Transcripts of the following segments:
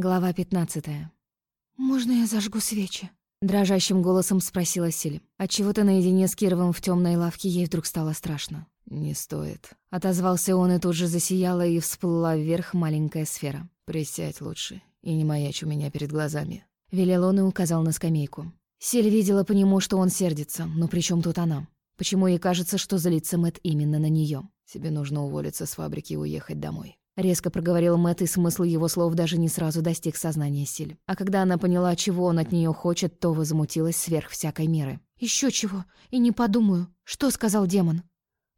Глава 15. «Можно я зажгу свечи?» Дрожащим голосом спросила Силь. Отчего-то наедине с Кировым в темной лавке ей вдруг стало страшно. «Не стоит». Отозвался он и тут же засияла и всплыла вверх маленькая сфера. «Присядь лучше и не маячь у меня перед глазами». Велел он и указал на скамейку. Силь видела по нему, что он сердится, но при чем тут она? Почему ей кажется, что злится Мэт именно на нее? «Тебе нужно уволиться с фабрики и уехать домой». Резко проговорил Мэтт, и смысл его слов даже не сразу достиг сознания Силь. А когда она поняла, чего он от нее хочет, то возмутилась сверх всякой меры. Еще чего, и не подумаю. Что сказал демон?»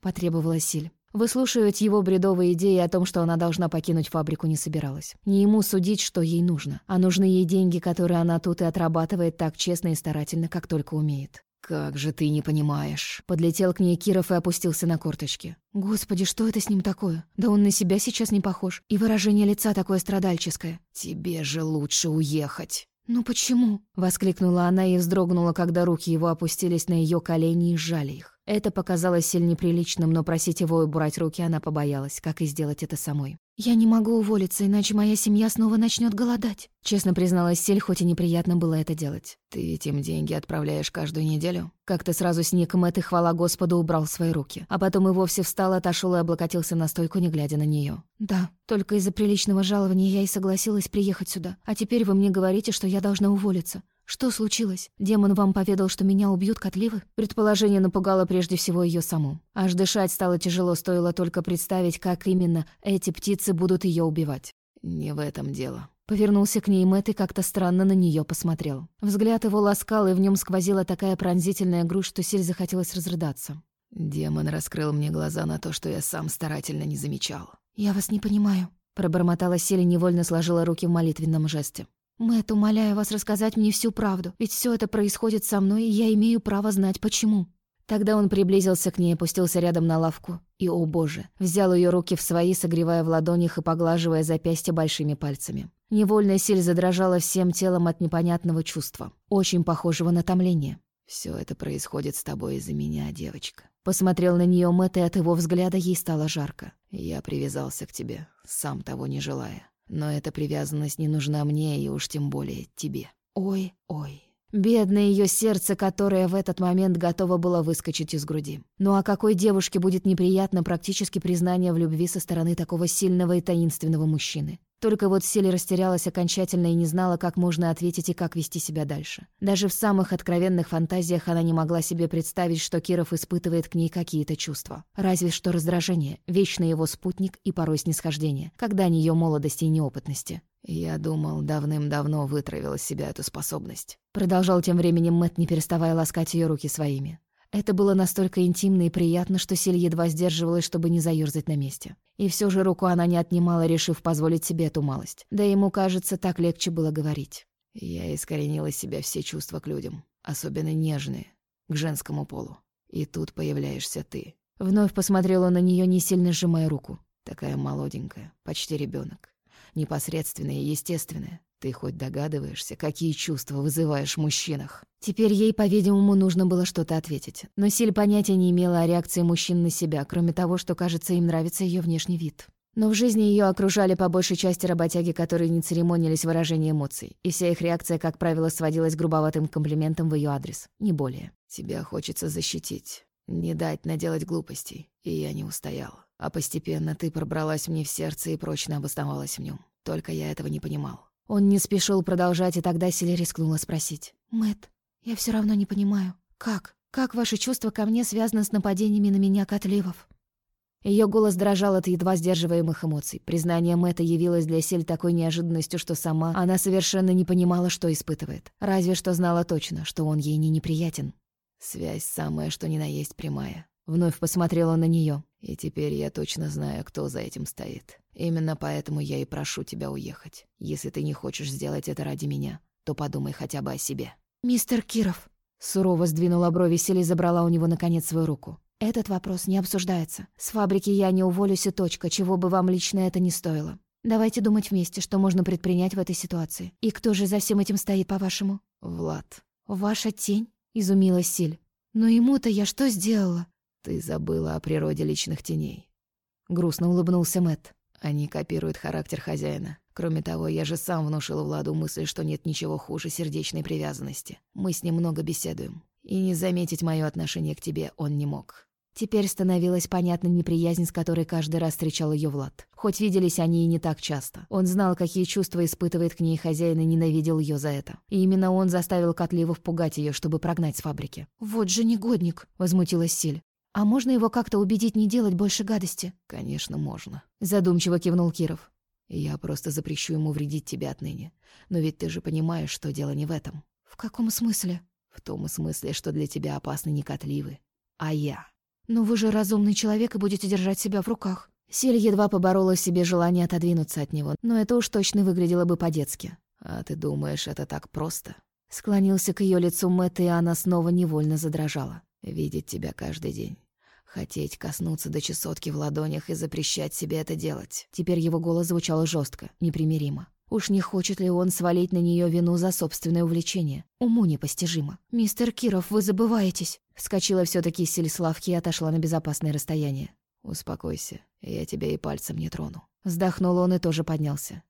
Потребовала Силь. Выслушивать его бредовые идеи о том, что она должна покинуть фабрику, не собиралась. Не ему судить, что ей нужно, а нужны ей деньги, которые она тут и отрабатывает так честно и старательно, как только умеет. «Как же ты не понимаешь?» Подлетел к ней Киров и опустился на корточки. «Господи, что это с ним такое? Да он на себя сейчас не похож. И выражение лица такое страдальческое». «Тебе же лучше уехать». «Ну почему?» — воскликнула она и вздрогнула, когда руки его опустились на ее колени и сжали их. Это показалось сильно неприличным, но просить его убрать руки она побоялась, как и сделать это самой. «Я не могу уволиться, иначе моя семья снова начнет голодать», — честно призналась Сель, хоть и неприятно было это делать. «Ты ведь им деньги отправляешь каждую неделю?» Как-то сразу сник Мэтт и, хвала Господу, убрал свои руки. А потом и вовсе встал, отошел и облокотился на стойку, не глядя на нее. «Да, только из-за приличного жалования я и согласилась приехать сюда. А теперь вы мне говорите, что я должна уволиться. Что случилось? Демон вам поведал, что меня убьют котливы? Предположение напугало прежде всего ее саму. Аж дышать стало тяжело, стоило только представить, как именно эти птицы будут ее убивать. Не в этом дело. Повернулся к ней Мэтт и как-то странно на нее посмотрел. Взгляд его ласкал, и в нем сквозила такая пронзительная грусть, что Силь захотелось разрыдаться. Демон раскрыл мне глаза на то, что я сам старательно не замечал. «Я вас не понимаю», — пробормотала Силь и невольно сложила руки в молитвенном жесте. Мэтт, умоляю вас рассказать мне всю правду, ведь все это происходит со мной, и я имею право знать, почему». Тогда он приблизился к ней, опустился рядом на лавку и, о боже, взял ее руки в свои, согревая в ладонях и поглаживая запястье большими пальцами. Невольная силь задрожала всем телом от непонятного чувства, очень похожего на томление. Все это происходит с тобой из-за меня, девочка». Посмотрел на нее Мэтт, и от его взгляда ей стало жарко. «Я привязался к тебе, сам того не желая. Но эта привязанность не нужна мне и уж тем более тебе. Ой, ой. Бедное ее сердце, которое в этот момент готово было выскочить из груди. Ну а какой девушке будет неприятно практически признание в любви со стороны такого сильного и таинственного мужчины? Только вот Сели растерялась окончательно и не знала, как можно ответить и как вести себя дальше. Даже в самых откровенных фантазиях она не могла себе представить, что Киров испытывает к ней какие-то чувства. Разве что раздражение, вечный его спутник и порой снисхождение, когда не ее молодости и неопытности. «Я думал, давным-давно вытравила из себя эту способность». Продолжал тем временем Мэтт, не переставая ласкать ее руки своими. Это было настолько интимно и приятно, что Силь едва сдерживалась, чтобы не заёрзать на месте. И все же руку она не отнимала, решив позволить себе эту малость. Да ему, кажется, так легче было говорить. Я искоренила из себя все чувства к людям, особенно нежные, к женскому полу. И тут появляешься ты. Вновь посмотрела на нее, не сильно сжимая руку. Такая молоденькая, почти ребенок, Непосредственная и естественная. Ты хоть догадываешься, какие чувства вызываешь в мужчинах? Теперь ей, по-видимому, нужно было что-то ответить. Но Силь понятия не имела о реакции мужчин на себя, кроме того, что, кажется, им нравится ее внешний вид. Но в жизни ее окружали по большей части работяги, которые не церемонились в выражении эмоций, и вся их реакция, как правило, сводилась к грубоватым комплиментам в ее адрес, не более. «Тебя хочется защитить, не дать наделать глупостей, и я не устояла. А постепенно ты пробралась мне в сердце и прочно обосновалась в нем. Только я этого не понимал. Он не спешил продолжать, и тогда Силя рискнула спросить. Мэт, я все равно не понимаю, как? Как ваши чувства ко мне связаны с нападениями на меня котливов?» Ее голос дрожал от едва сдерживаемых эмоций. Признание Мэтта явилось для Сель такой неожиданностью, что сама она совершенно не понимала, что испытывает. Разве что знала точно, что он ей не неприятен. «Связь самая, что ни на есть прямая». Вновь посмотрела на нее. «И теперь я точно знаю, кто за этим стоит. Именно поэтому я и прошу тебя уехать. Если ты не хочешь сделать это ради меня, то подумай хотя бы о себе». «Мистер Киров», — сурово сдвинула брови и забрала у него наконец свою руку. «Этот вопрос не обсуждается. С фабрики я не уволюсь и точка, чего бы вам лично это не стоило. Давайте думать вместе, что можно предпринять в этой ситуации. И кто же за всем этим стоит, по-вашему?» «Влад». «Ваша тень?» — изумилась Силь. «Но ему-то я что сделала?» «Ты забыла о природе личных теней». Грустно улыбнулся Мэтт. Они копируют характер хозяина. Кроме того, я же сам внушил Владу мысль, что нет ничего хуже сердечной привязанности. Мы с ним много беседуем. И не заметить мое отношение к тебе он не мог. Теперь становилась понятна неприязнь, с которой каждый раз встречал ее Влад. Хоть виделись они и не так часто. Он знал, какие чувства испытывает к ней хозяин и ненавидел ее за это. И именно он заставил Котливов пугать ее, чтобы прогнать с фабрики. «Вот же негодник!» — возмутилась Силь. «А можно его как-то убедить не делать больше гадости?» «Конечно, можно», — задумчиво кивнул Киров. «Я просто запрещу ему вредить тебе отныне. Но ведь ты же понимаешь, что дело не в этом». «В каком смысле?» «В том смысле, что для тебя опасны не Котливы, а я». «Но вы же разумный человек и будете держать себя в руках». Силь едва поборола в себе желание отодвинуться от него, но это уж точно выглядело бы по-детски. «А ты думаешь, это так просто?» Склонился к ее лицу Мэтт, и она снова невольно задрожала. «Видеть тебя каждый день. Хотеть коснуться до чесотки в ладонях и запрещать себе это делать». Теперь его голос звучал жестко, непримиримо. Уж не хочет ли он свалить на нее вину за собственное увлечение? Уму непостижимо. «Мистер Киров, вы забываетесь!» Вскочила все таки Селиславки и отошла на безопасное расстояние. «Успокойся, я тебя и пальцем не трону». Вздохнул он и тоже поднялся.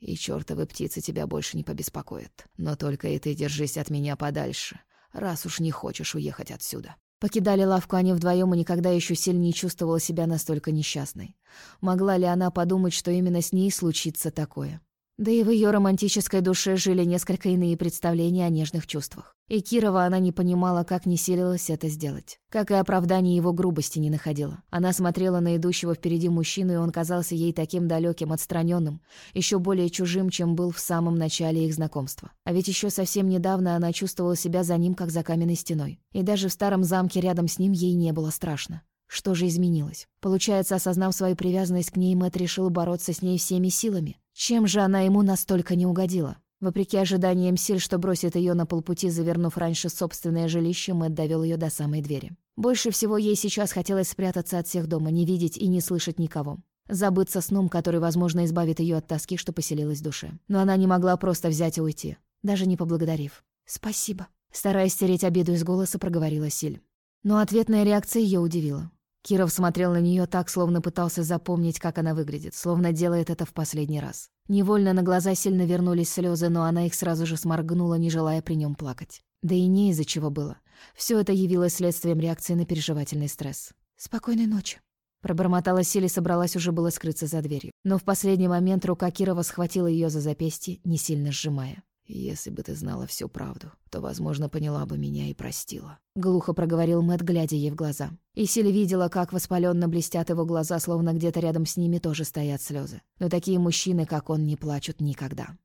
«И чертовы птицы тебя больше не побеспокоят. Но только и ты держись от меня подальше, раз уж не хочешь уехать отсюда». Покидали лавку они вдвоем и никогда еще сильнее чувствовала себя настолько несчастной. Могла ли она подумать, что именно с ней случится такое? Да и в ее романтической душе жили несколько иные представления о нежных чувствах. И Кирова она не понимала, как не силилась это сделать. Как и оправдание его грубости не находила. Она смотрела на идущего впереди мужчину, и он казался ей таким далеким, отстраненным, еще более чужим, чем был в самом начале их знакомства. А ведь еще совсем недавно она чувствовала себя за ним, как за каменной стеной. И даже в старом замке рядом с ним ей не было страшно. Что же изменилось? Получается, осознав свою привязанность к ней, Мэтт решил бороться с ней всеми силами. Чем же она ему настолько не угодила? Вопреки ожиданиям Силь, что бросит ее на полпути, завернув раньше собственное жилище, Мэтт довел ее до самой двери. Больше всего ей сейчас хотелось спрятаться от всех дома, не видеть и не слышать никого. Забыться сном, который, возможно, избавит ее от тоски, что поселилась в душе. Но она не могла просто взять и уйти, даже не поблагодарив. «Спасибо», — стараясь стереть обиду из голоса, проговорила Силь. Но ответная реакция ее удивила. Киров смотрел на нее так, словно пытался запомнить, как она выглядит, словно делает это в последний раз. Невольно на глаза сильно вернулись слезы, но она их сразу же сморгнула, не желая при нем плакать. Да и не из-за чего было. Все это явилось следствием реакции на переживательный стресс. «Спокойной ночи», Пробормотала Сили, собралась уже было скрыться за дверью. Но в последний момент рука Кирова схватила ее за запястье, не сильно сжимая. «Если бы ты знала всю правду, то, возможно, поняла бы меня и простила». Глухо проговорил Мэт, глядя ей в глаза. И Силь видела, как воспаленно блестят его глаза, словно где-то рядом с ними тоже стоят слезы. Но такие мужчины, как он, не плачут никогда.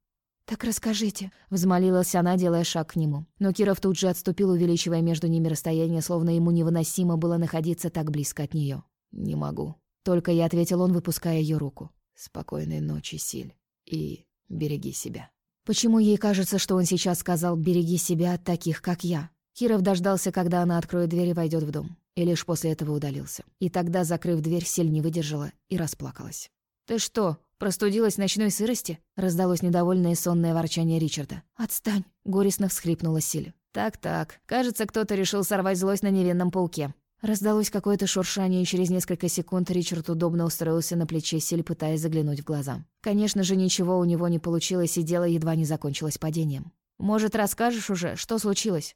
«Так расскажите», — взмолилась она, делая шаг к нему. Но Киров тут же отступил, увеличивая между ними расстояние, словно ему невыносимо было находиться так близко от нее. «Не могу». Только я ответил он, выпуская ее руку. «Спокойной ночи, Силь. И береги себя». Почему ей кажется, что он сейчас сказал «береги себя от таких, как я»? Киров дождался, когда она откроет дверь и войдет в дом. И лишь после этого удалился. И тогда, закрыв дверь, Сель не выдержала и расплакалась. «Ты что, простудилась ночной сырости?» Раздалось недовольное сонное ворчание Ричарда. «Отстань!» — горестно всхлипнула Силь. «Так-так, кажется, кто-то решил сорвать злость на невинном пауке». Раздалось какое-то шуршание, и через несколько секунд Ричард удобно устроился на плече Силь, пытаясь заглянуть в глаза. Конечно же, ничего у него не получилось, и дело едва не закончилось падением. «Может, расскажешь уже, что случилось?»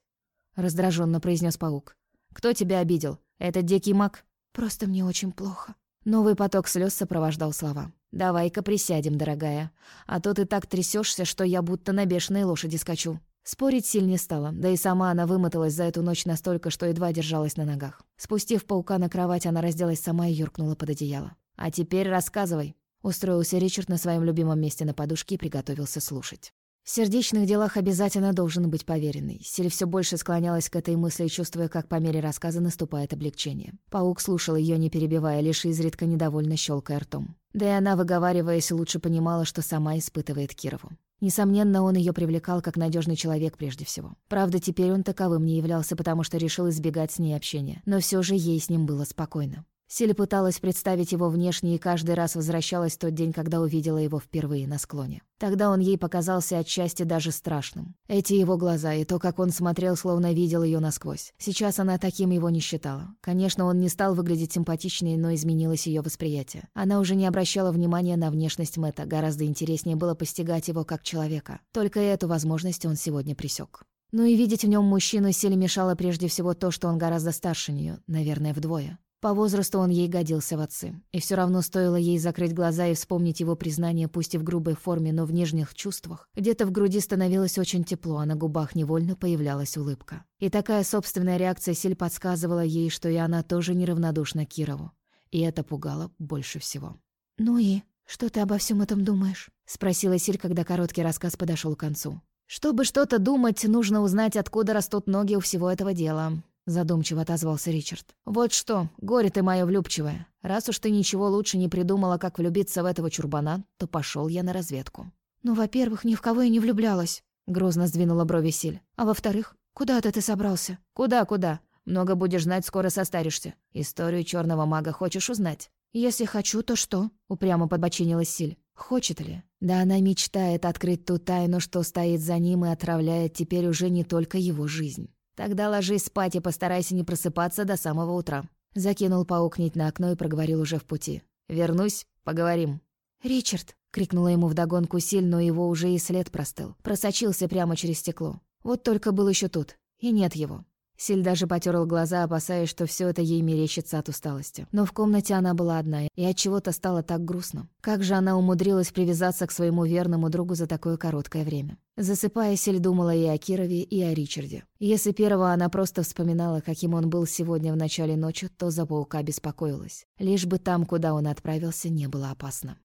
Раздраженно произнес паук. «Кто тебя обидел? Этот дикий маг?» «Просто мне очень плохо». Новый поток слез сопровождал слова. «Давай-ка присядем, дорогая. А то ты так трясешься, что я будто на бешеной лошади скачу». Спорить сильнее стало, да и сама она вымоталась за эту ночь настолько, что едва держалась на ногах. Спустив паука на кровать, она разделась сама и юркнула под одеяло. «А теперь рассказывай». Устроился Ричард на своем любимом месте на подушке и приготовился слушать. В сердечных делах обязательно должен быть поверенный. Силь все больше склонялась к этой мысли, чувствуя, как по мере рассказа наступает облегчение. Паук слушал ее, не перебивая, лишь изредка недовольно щелкая ртом. Да и она, выговариваясь, лучше понимала, что сама испытывает Кирову. Несомненно, он ее привлекал как надежный человек прежде всего. Правда, теперь он таковым не являлся, потому что решил избегать с ней общения. Но все же ей с ним было спокойно. Силь пыталась представить его внешне и каждый раз возвращалась в тот день, когда увидела его впервые на склоне. Тогда он ей показался отчасти даже страшным. Эти его глаза и то, как он смотрел, словно видел ее насквозь. Сейчас она таким его не считала. Конечно, он не стал выглядеть симпатичнее, но изменилось ее восприятие. Она уже не обращала внимания на внешность Мэтта, гораздо интереснее было постигать его как человека. Только эту возможность он сегодня присек. Ну и видеть в нем мужчину силе мешало прежде всего то, что он гораздо старше нее, наверное, вдвое. По возрасту он ей годился в отцы. И все равно стоило ей закрыть глаза и вспомнить его признание, пусть и в грубой форме, но в нежных чувствах. Где-то в груди становилось очень тепло, а на губах невольно появлялась улыбка. И такая собственная реакция Силь подсказывала ей, что и она тоже неравнодушна Кирову. И это пугало больше всего. «Ну и что ты обо всем этом думаешь?» — спросила Силь, когда короткий рассказ подошел к концу. «Чтобы что-то думать, нужно узнать, откуда растут ноги у всего этого дела задумчиво отозвался Ричард. «Вот что, горе ты моё влюбчивое. Раз уж ты ничего лучше не придумала, как влюбиться в этого чурбана, то пошел я на разведку». «Ну, во-первых, ни в кого я не влюблялась», — грозно сдвинула брови Силь. «А во-вторых, куда-то ты собрался?» «Куда, куда? Много будешь знать, скоро состаришься. Историю черного мага хочешь узнать?» «Если хочу, то что?» — упрямо подбочинилась Силь. «Хочет ли?» Да она мечтает открыть ту тайну, что стоит за ним и отравляет теперь уже не только его жизнь. «Тогда ложись спать и постарайся не просыпаться до самого утра». Закинул паук нить на окно и проговорил уже в пути. «Вернусь, поговорим». «Ричард!» — крикнула ему вдогонку Силь, но его уже и след простыл. Просочился прямо через стекло. Вот только был еще тут. И нет его. Силь даже потерла глаза, опасаясь, что все это ей мерещится от усталости. Но в комнате она была одна, и от чего то стало так грустно. Как же она умудрилась привязаться к своему верному другу за такое короткое время? Засыпая, Силь думала и о Кирове, и о Ричарде. Если первого она просто вспоминала, каким он был сегодня в начале ночи, то за паука беспокоилась. Лишь бы там, куда он отправился, не было опасно.